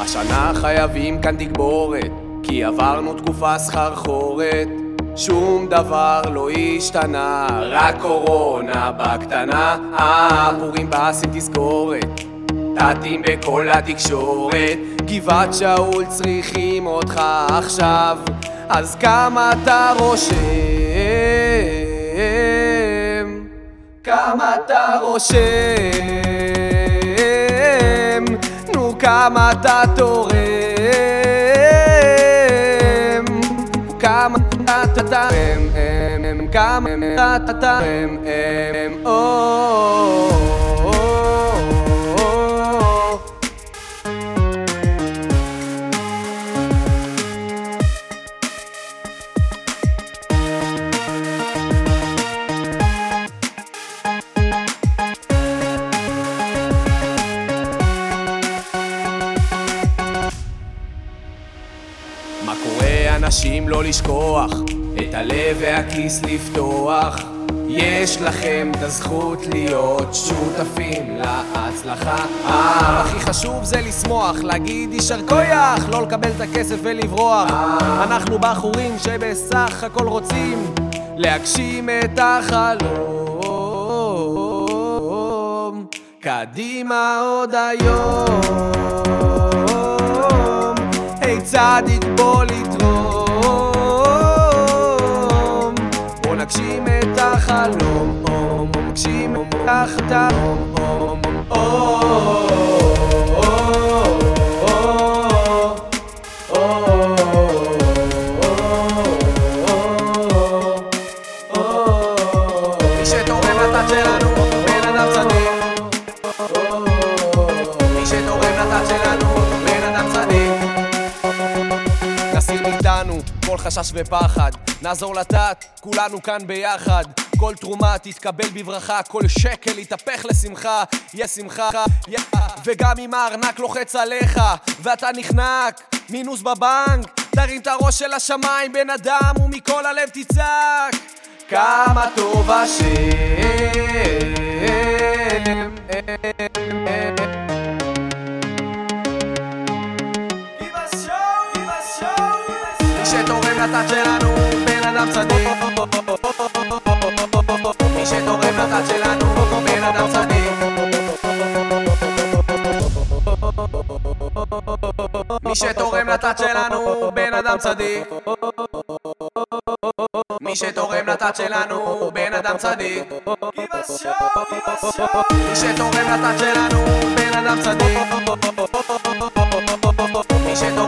השנה חייבים כאן תגבורת, כי עברנו תקופה סחרחורת. שום דבר לא השתנה, רק קורונה בקטנה. אה, פורים באסים תזכורת, טאטים בכל התקשורת. גבעת שאול צריכים אותך עכשיו, אז כמה אתה רושם? כמה אתה רושם? כמה אתה תורם? כמה אתה תרם? כמה אתה תרם? מה קורה אנשים לא לשכוח, את הלב והכיס לפתוח. יש לכם את הזכות להיות שותפים להצלחה. הכי חשוב זה לשמוח, להגיד יישר כויח, לא לקבל את הכסף ולברוח. אנחנו בחורים שבסך הכל רוצים להגשים את החלום. קדימה עוד היום. היי צדיק בוא לתרום בוא נגשים את החלום אום, אום, נגשים את כל חשש ופחד, נעזור לתת, כולנו כאן ביחד. כל תרומה תתקבל בברכה, כל שקל יתהפך לשמחה, יהיה שמחה, יא... וגם אם הארנק לוחץ עליך, ואתה נחנק, מינוס בבנק, תרים את הראש של השמיים, בן אדם, ומכל הלב תצעק. כמה טוב השם לצד שלנו הוא בן אדם צדיק. מי שתורם לצד שלנו הוא בן אדם צדיק. מי שתורם לצד שלנו הוא בן אדם צדיק. מי שתורם לצד שלנו הוא בן אדם צדיק. מי שתורם לצד שלנו הוא בן אדם צדיק. מי שתורם